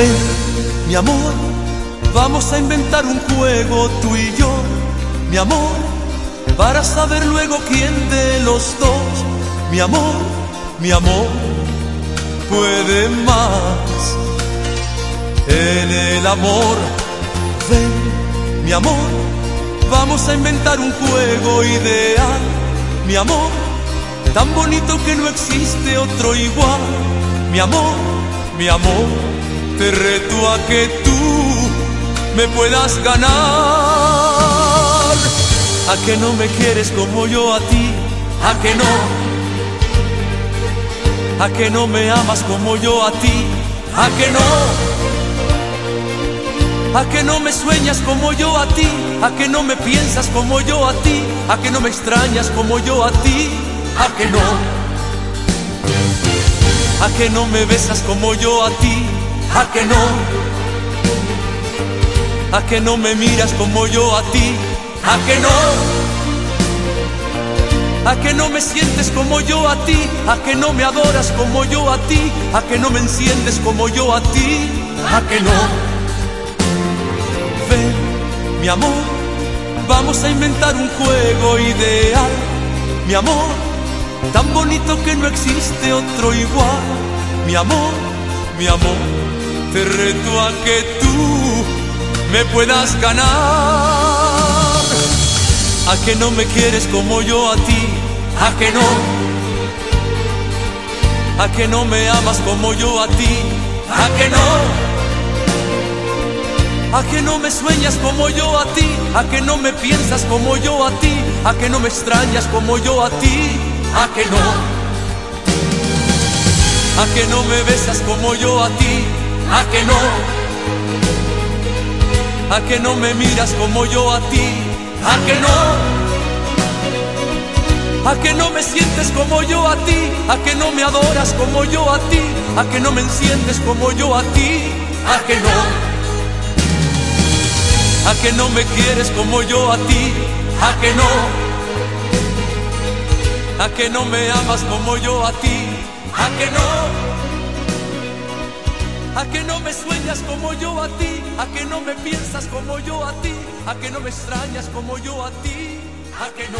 Ven, mi amor, vamos a inventar un juego tú y yo, mi amor, para saber luego quién de los dos, mi amor, mi amor, puede más. En el amor, ven, mi amor, vamos a inventar un juego ideal, mi amor, tan bonito que no existe otro igual, mi amor, mi amor te reto a que tú me puedas ganar. A que no me quieres como yo a ti, a que no. A que no me amas como yo a ti, a que no. A que no me sueñas como yo a ti, a que no me piensas como yo a ti, a que no me extrañas como yo a ti, a que no. A que no me besas como yo a ti, a que no, a que no me miras como yo a ti, a que no, a que no me sientes como yo a ti, a que no me adoras como yo a ti, a que no me enciendes como yo a ti, a que no. Ven, mi amor, vamos a inventar un juego ideal, mi amor, tan bonito que no existe otro igual, mi amor, mi amor te reto a que tú me puedas ganar. A que no me quieres como yo a ti, a que no. A que no me amas como yo a ti, a que no. A que no me sueñas como yo a ti, a que no me piensas como yo a ti, a que no me extrañas como yo a ti, a que no. A que no me besas como yo a ti, a que no, a que no me miras como yo a ti, a que no, a que no me sientes como yo a ti, a que no me adoras como yo a ti, a que no me enciendes como yo a ti, a que no, a que no me quieres como yo a ti, a que no, a que no me amas como yo a ti, a que no a que no me sueñas como yo a ti, a que no me piensas como yo a ti, a que no me extrañas como yo a ti, a que no,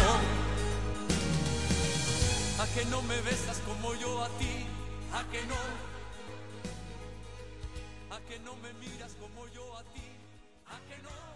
a que no me besas como yo a ti, a que no, a que no me miras como yo a ti, a que no.